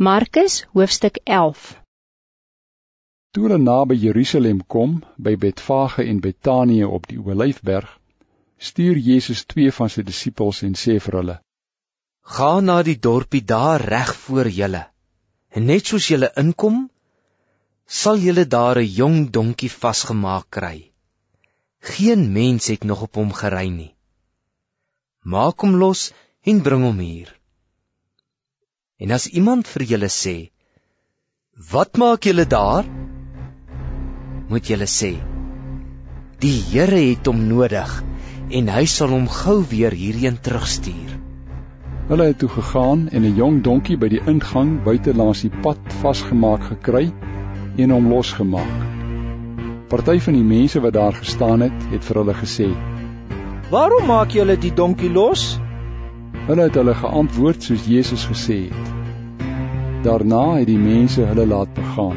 Markus hoofstuk 11 Toe hulle naby Jerusalem kom, by Betfage en Betanië op die Olyfberg, stuur Jesus twee van sy disippels en sê vir hulle: Gaan na die dorpie daar reg voor julle. En net soos julle inkom, sal julle daar 'n jong donkie vasgemaak kry. Geen mens het nog op hom gery nie. Maak hom los en bring hom hier. En as iemand vir julle sê: "Wat maak julle daar?" moet julle sê: "Die Here het hom nodig en hy sal hom gou weer hierheen terugstuur." Hulle het toe gegaan en 'n jong donkie by die ingang buite langs die pad vasgemaak gekry en hom losgemaak. Party van die mense wat daar gestaan het, het vir hulle gesê: "Waarom maak julle die donkie los?" Hulle het hulle geantwoord soos Jesus gesê het. Daarna het die mense hulle laat begaan.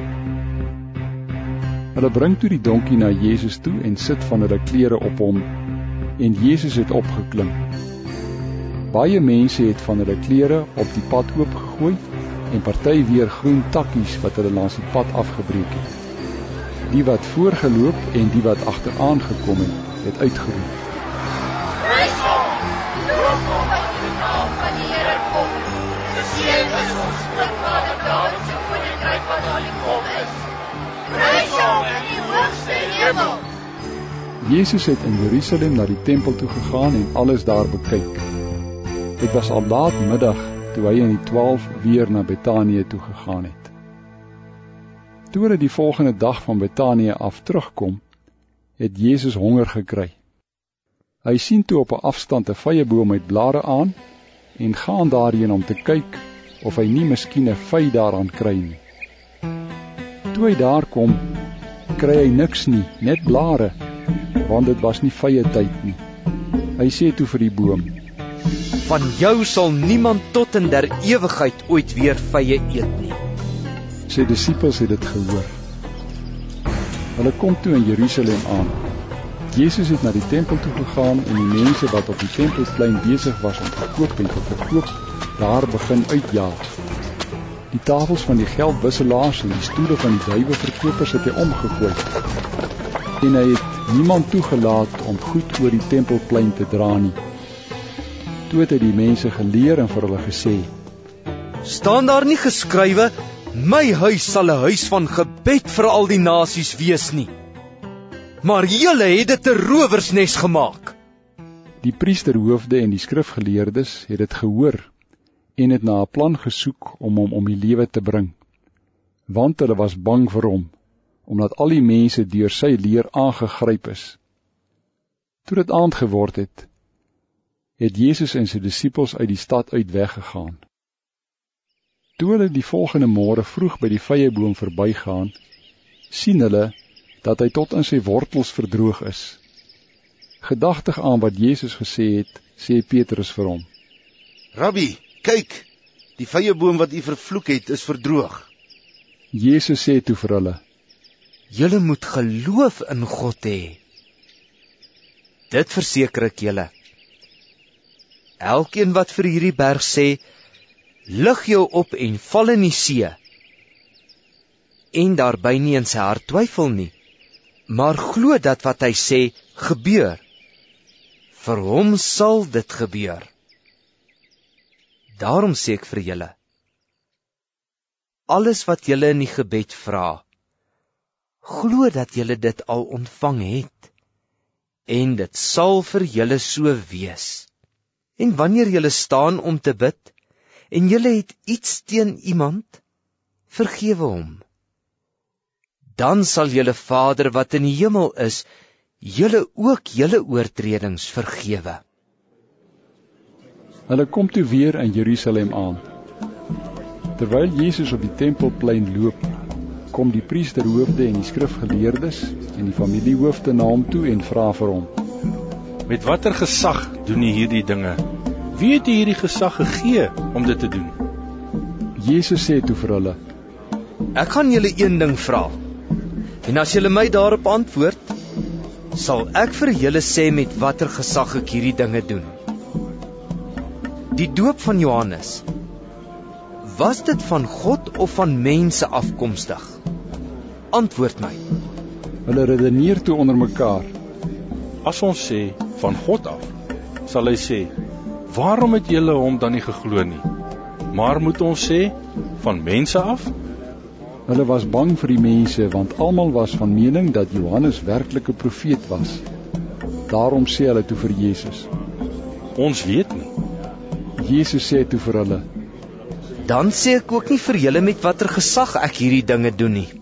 Hulle bring toe die donkie na Jesus toe en sit van hulle klere op hom en Jesus het opgeklim. Baie mense het van hulle klere op die pad oopgegooi en party weer groen takkies wat hulle langs die pad afgebreek het. Die wat voorgeloop en die wat agteraan gekom het, het uitgeroep: hom uit die naam van die Here kom. Geseën is ons grootvader Dawid se koninkryk wat die kom is. Prys hom in die hoogste hemel. Jesus het in Jerusalem na die tempel toe gegaan en alles daar bekyk. Dit was al laat middag toe hy en die 12 weer na Betanië toe gegaan het. Toe hulle die volgende dag van Betanië af terugkom, het Jesus honger gekry. Hy sien toe op 'n afstand 'n vyeboom met blare aan en gaan daarheen om te kyk of hy nie miskien 'n vy daaraan kry nie. Toe hy daar kom, kry hy niks nie, net blare, want dit was nie vye tyd nie. Hy sê toe vir die boom: "Van jou sal niemand tot in der ewigheid ooit weer vye eet nie." Sy disippels het dit gehoor. Hulle kom toe in Jerusalem aan. Jesus het na die tempel toe gegaan en die mense wat op die tempelplein besig was om te koop en te verkoop, daar begin uitjaag. Die tafels van die geldwisselaars en die stoele van die duiweverkopers het hy omgegooi. En hy het niemand toegelaat om goed oor die tempelplein te dra nie. Toe het hy die mense geleer en vir hulle gesê: "Staan daar nie geskrywe: My huis sal 'n huis van gebed vir al die nasies wees nie?" Maar julle het dit 'n rowersnes gemaak. Die priesterhoofde en die skrifgeleerdes het dit gehoor en het na 'n plan gesoek om hom om die lewe te bring. Want hulle was bang vir hom omdat al die mense deur sy leer aangegryp is. Toe dit aand geword het, het Jesus en sy disippels uit die stad uit weggegaan. Toe hulle die volgende môre vroeg by die vyeboom verbygaan, sien hulle dat hy tot in sy wortels verdroog is. Gedagtig aan wat Jesus gesê het, sê Petrus vir hom: Rabbi, kyk, die vyeboom wat u vervloek het, is verdroog. Jesus sê toe vir hulle: Julle moet geloof in God hê. Dit verseker ek julle. Elkeen wat vir hierdie berg sê, lig jou op en val in die see, en daarby nie in sy hart twyfel nie, maar glo dat wat hy sê gebeur. Vir hom sal dit gebeur. Daarom sê ek vir julle: Alles wat julle in die gebed vra, glo dat julle dit al ontvang het en dit sal vir julle so wees. En wanneer julle staan om te bid en julle het iets teen iemand, vergewe hom dan sal julle Vader wat in die hemel is, julle ook julle oortredings vergewe. Hulle kom toe weer in Jerusalem aan. Terwyl Jesus op die tempelplein loop, kom die priesterhoofde en die skrifgeleerdes en die familiehoofde na hom toe en vra vir hom: "Met watter gesag doen u hierdie dinge? Wie het u hierdie gesag gegee om dit te doen?" Jesus sê toe vir hulle: "Ek gaan julle een ding vra. En as julle my daarop antwoord, sal ek vir julle sê met watter gesag ek hierdie dinge doen. Die doop van Johannes. Was dit van God of van mense afkomstig? Antwoord my. Hulle redeneer toe onder mekaar. As ons sê van God af, sal hy sê: "Waarom het julle hom dan nie geglo nie?" Maar moet ons sê van mense af? Hulle was bang vir die mense want almal was van mening dat Johannes werklik 'n profeet was. Daarom sê hulle toe vir Jesus. Ons weet nie. Jesus sê toe vir hulle: Dan sê ek ook nie vir julle met watter gesag ek hierdie dinge doen nie.